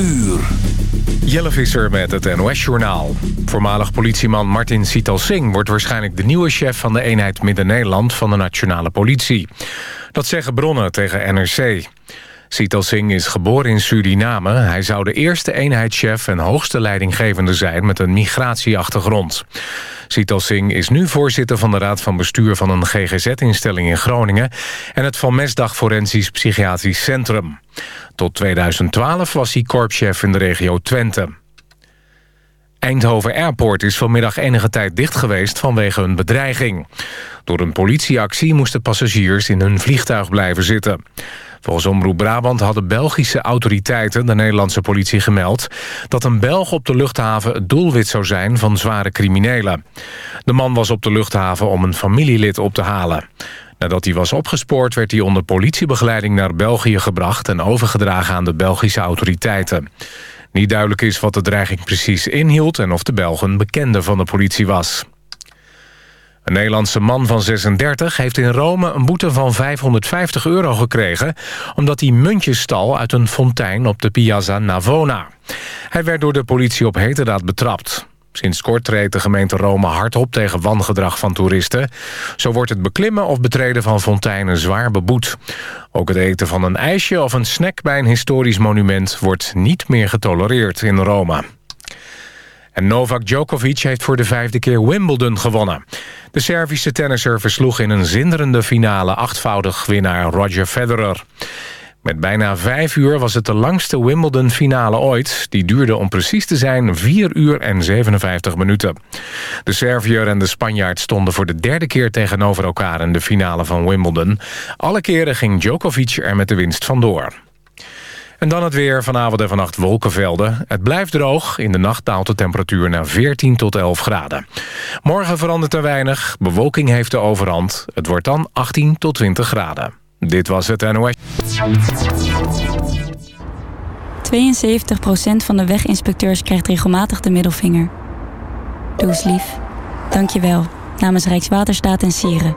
uur. Jelle Visser met het NOS-journaal. Voormalig politieman Martin Sital Singh wordt waarschijnlijk de nieuwe chef van de eenheid Midden-Nederland van de Nationale Politie. Dat zeggen bronnen tegen NRC. Sital Singh is geboren in Suriname. Hij zou de eerste eenheidschef en hoogste leidinggevende zijn met een migratieachtergrond. Sital Singh is nu voorzitter van de Raad van Bestuur van een GGZ-instelling in Groningen... en het Van Mesdag Forensisch Psychiatrisch Centrum. Tot 2012 was hij korpschef in de regio Twente. Eindhoven Airport is vanmiddag enige tijd dicht geweest vanwege een bedreiging. Door een politieactie moesten passagiers in hun vliegtuig blijven zitten. Volgens Omroep Brabant hadden Belgische autoriteiten de Nederlandse politie gemeld... dat een Belg op de luchthaven het doelwit zou zijn van zware criminelen. De man was op de luchthaven om een familielid op te halen. Nadat hij was opgespoord werd hij onder politiebegeleiding naar België gebracht... en overgedragen aan de Belgische autoriteiten. Niet duidelijk is wat de dreiging precies inhield... en of de Belg een bekende van de politie was. Een Nederlandse man van 36 heeft in Rome een boete van 550 euro gekregen... omdat hij muntjes stal uit een fontein op de Piazza Navona. Hij werd door de politie op heterdaad betrapt. Sinds kort treedt de gemeente Rome hard op tegen wangedrag van toeristen. Zo wordt het beklimmen of betreden van fonteinen zwaar beboet. Ook het eten van een ijsje of een snack bij een historisch monument... wordt niet meer getolereerd in Rome. En Novak Djokovic heeft voor de vijfde keer Wimbledon gewonnen. De Servische tennisser versloeg in een zinderende finale... achtvoudig winnaar Roger Federer. Met bijna vijf uur was het de langste Wimbledon-finale ooit. Die duurde om precies te zijn 4 uur en 57 minuten. De Serviër en de Spanjaard stonden voor de derde keer tegenover elkaar... in de finale van Wimbledon. Alle keren ging Djokovic er met de winst vandoor. En dan het weer. Vanavond en vannacht wolkenvelden. Het blijft droog. In de nacht daalt de temperatuur naar 14 tot 11 graden. Morgen verandert er weinig. Bewolking heeft de overhand. Het wordt dan 18 tot 20 graden. Dit was het NOS. 72% van de weginspecteurs krijgt regelmatig de middelvinger. Doe eens lief. Dank je wel. Namens Rijkswaterstaat en Sieren.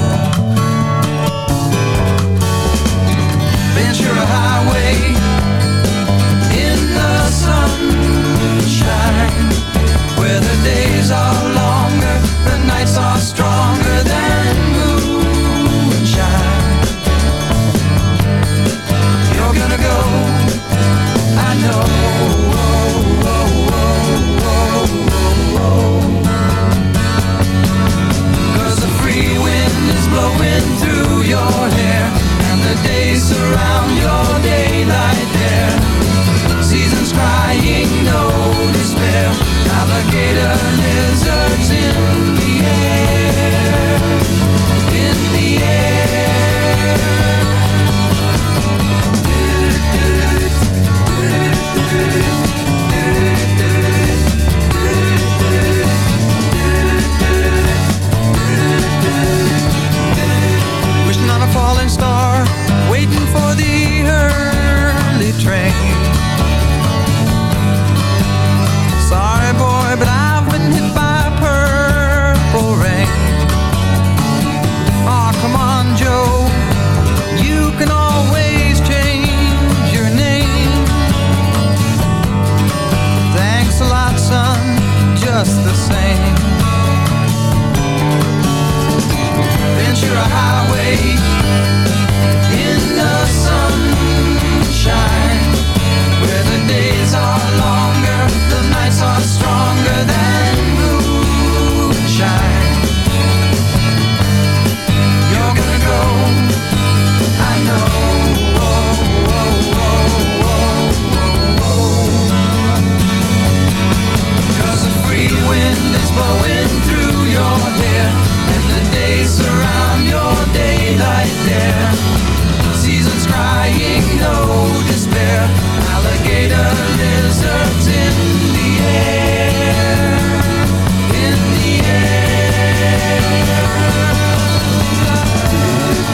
is all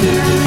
you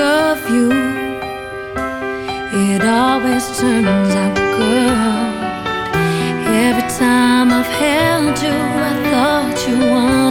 of you, it always turns out good. Every time I've held you, I thought you were.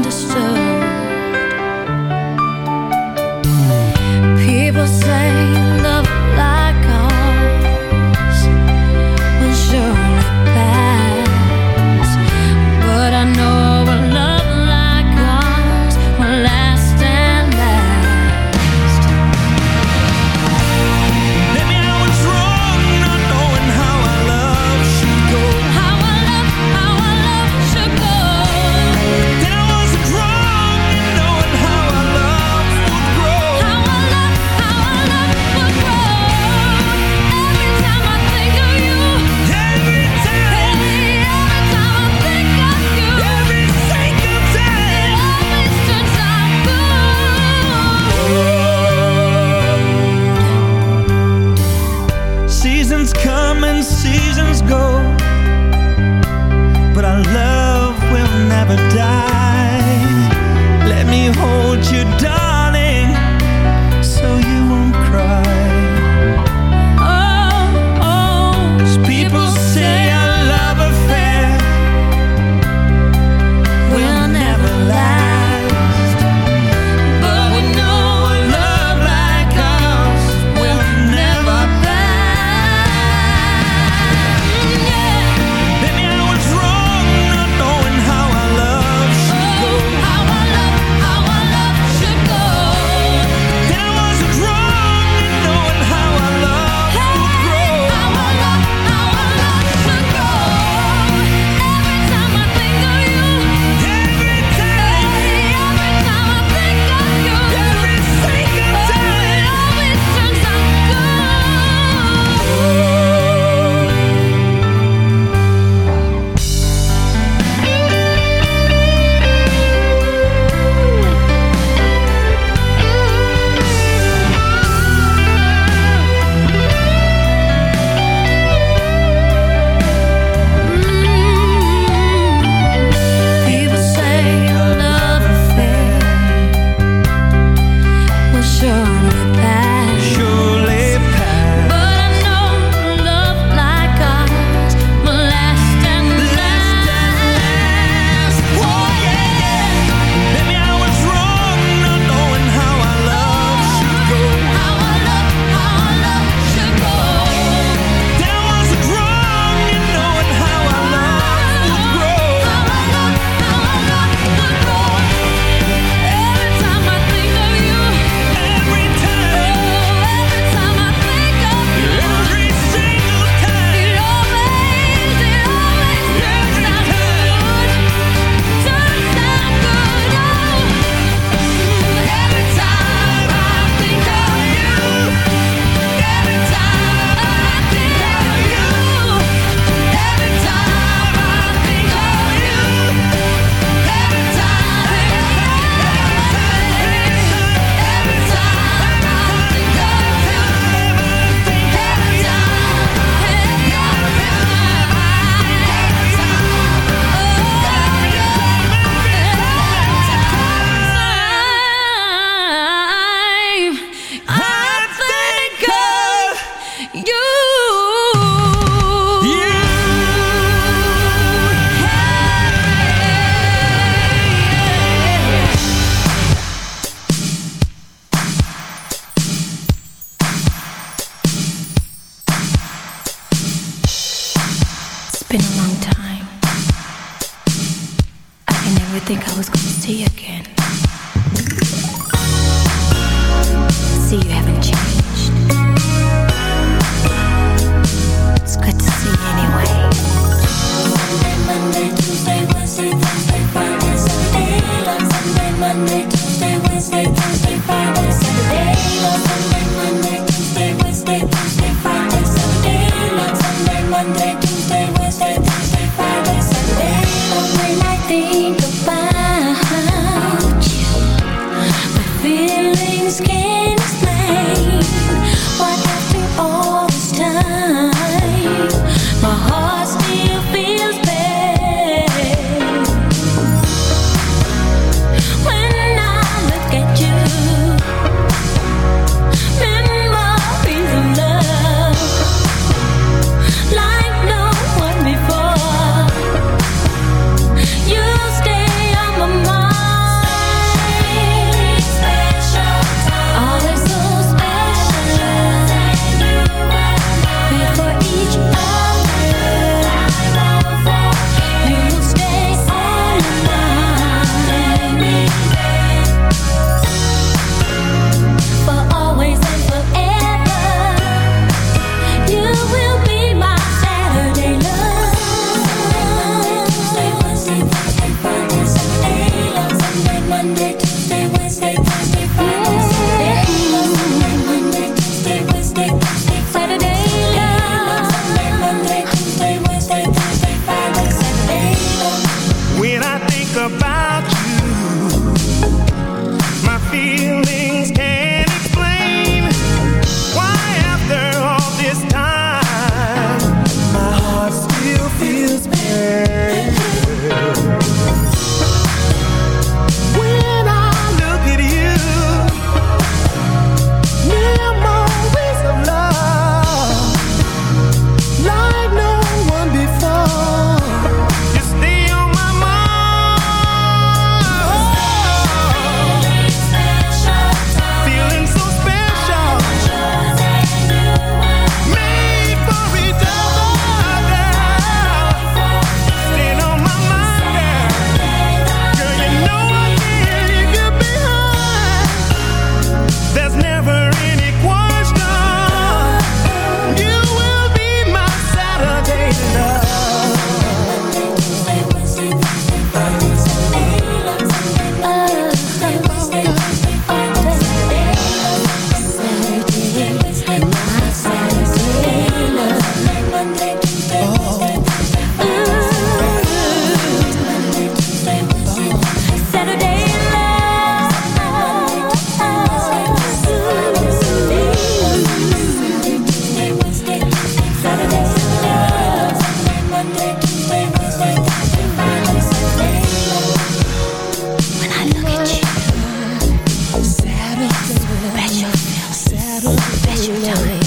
Special time.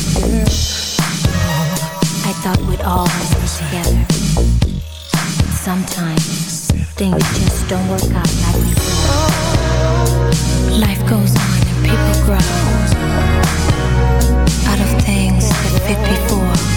I thought we'd all be together. Sometimes things just don't work out like we thought. Life goes on and people grow out of things that fit before.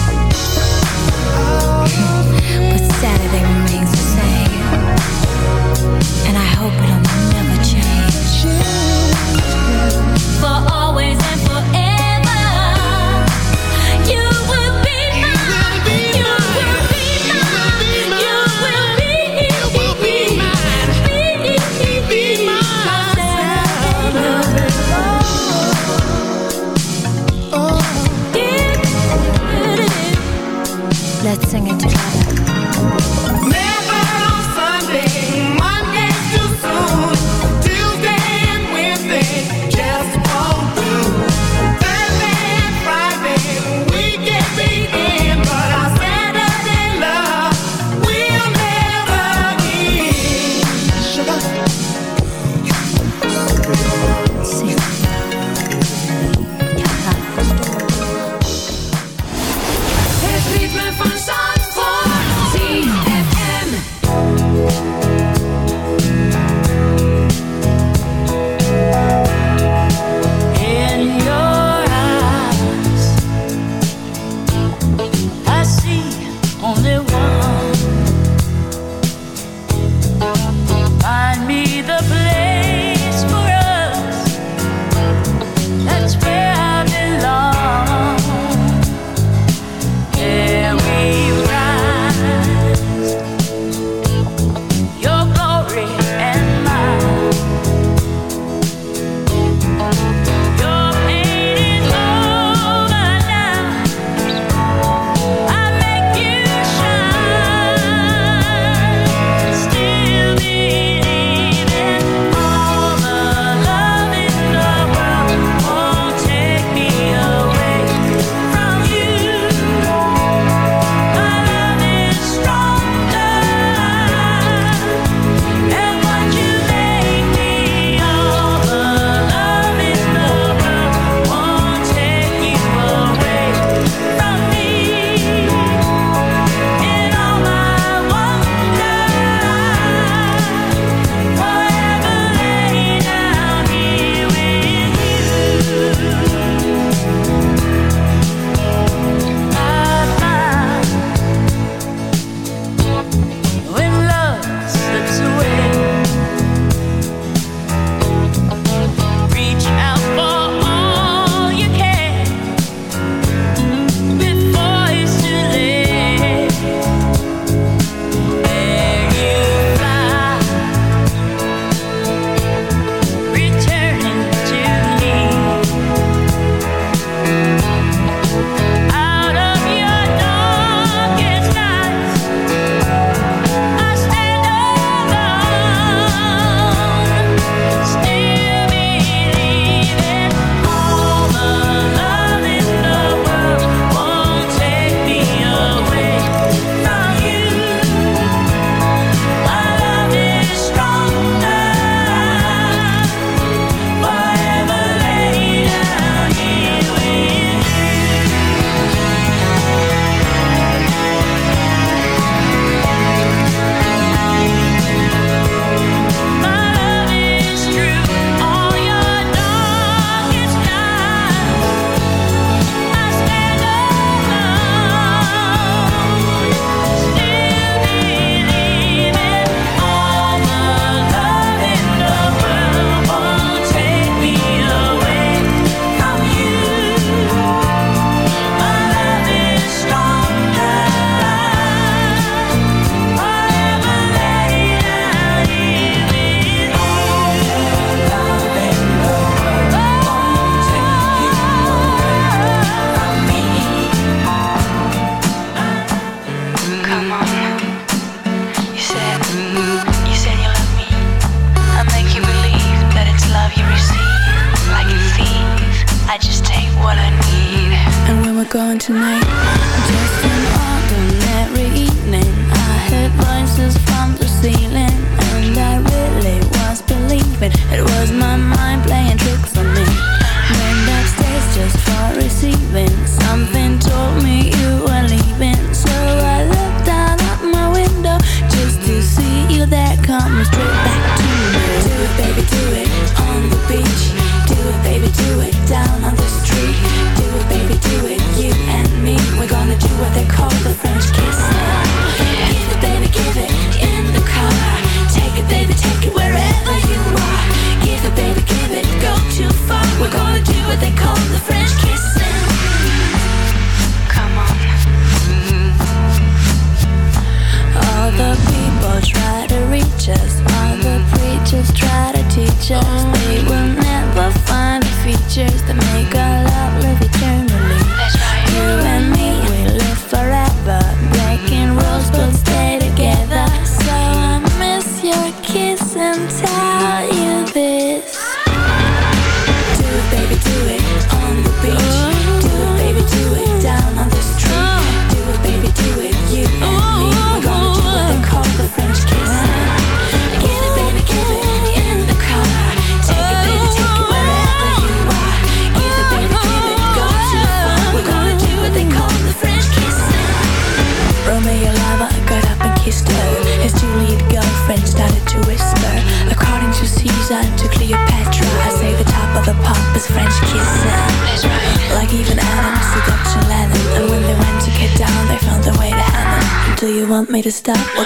Stop?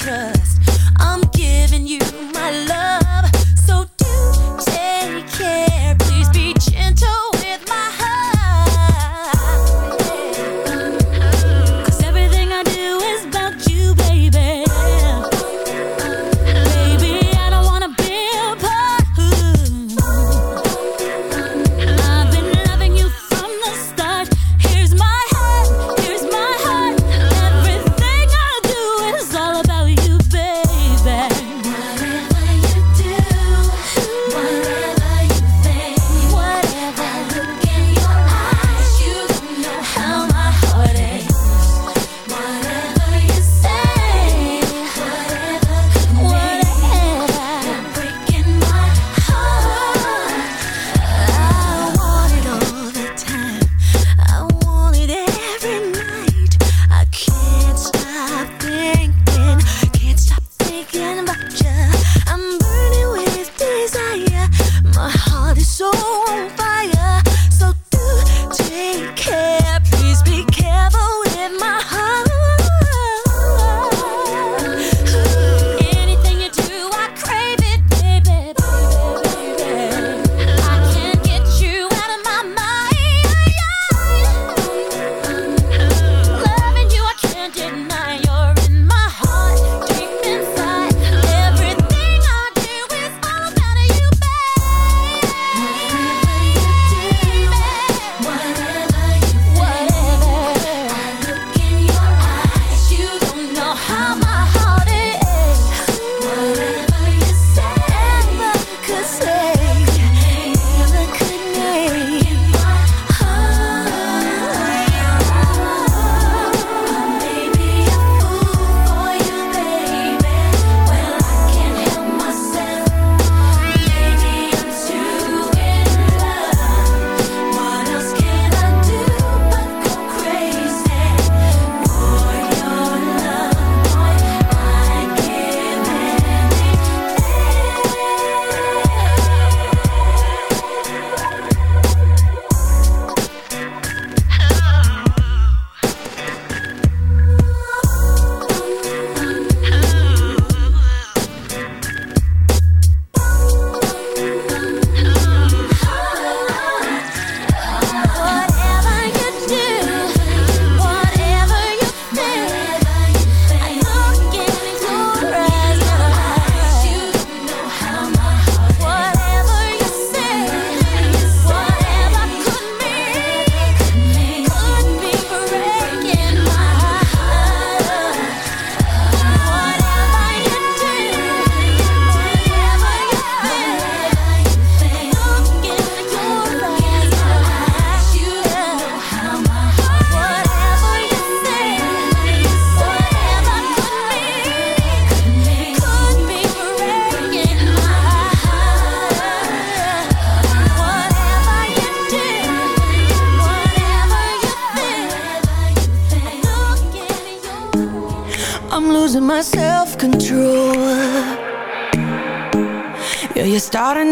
trust.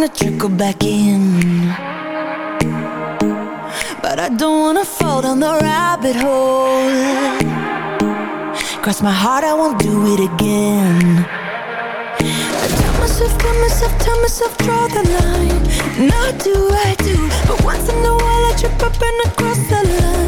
trickle back in. But I don't wanna fall down the rabbit hole. Cross my heart, I won't do it again. I tell myself, tell myself, tell myself, draw the line. Not do I do But once in a while I trip up and I cross the line.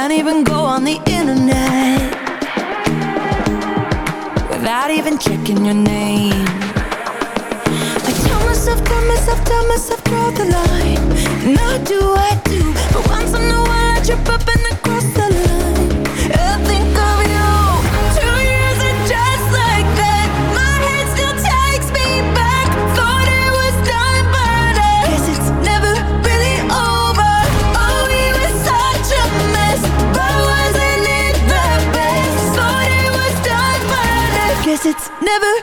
Can't even go on the internet without even checking your name. I tell myself, tell myself, tell myself, draw the line. Now do it. never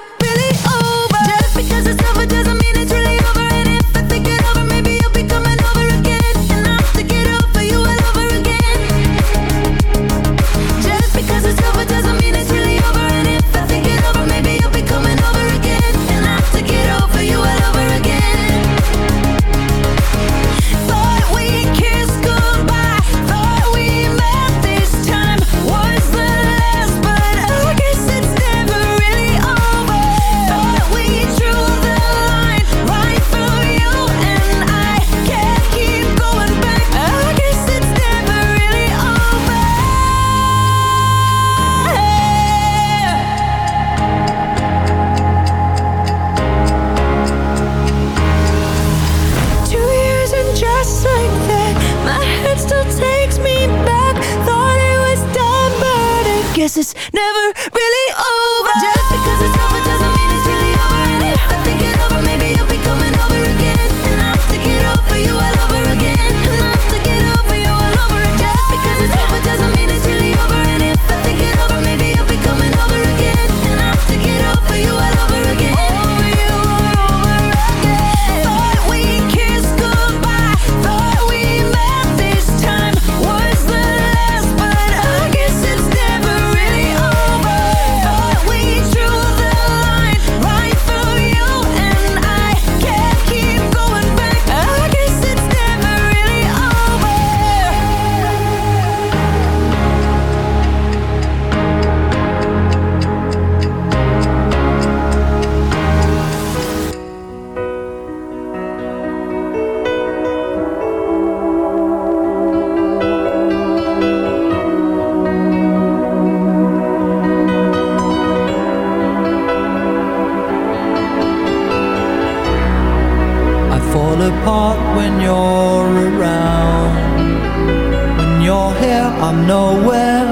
here, I'm nowhere.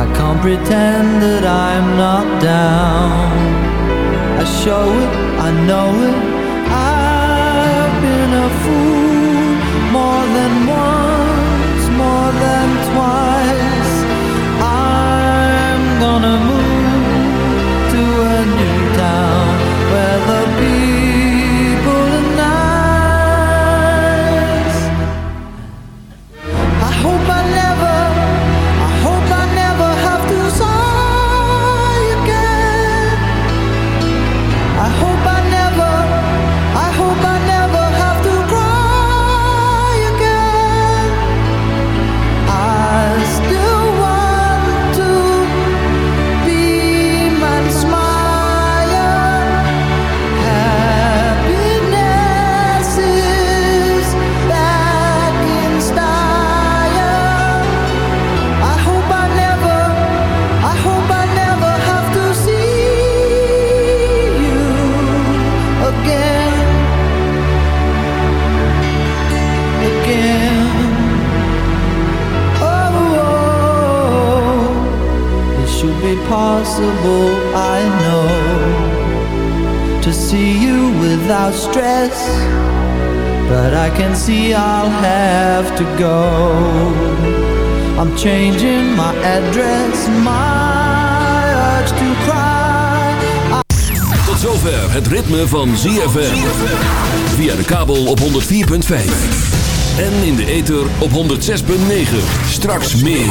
I can't pretend that I'm not down. I show it, I know it. Impossible, I know. To see you without stress, but I can see I'll have to go. I'm changing my address, my urge to cry. Tot zover het ritme van ZFM. Via de kabel op 104.5. En in de ether op 106.9. Straks meer.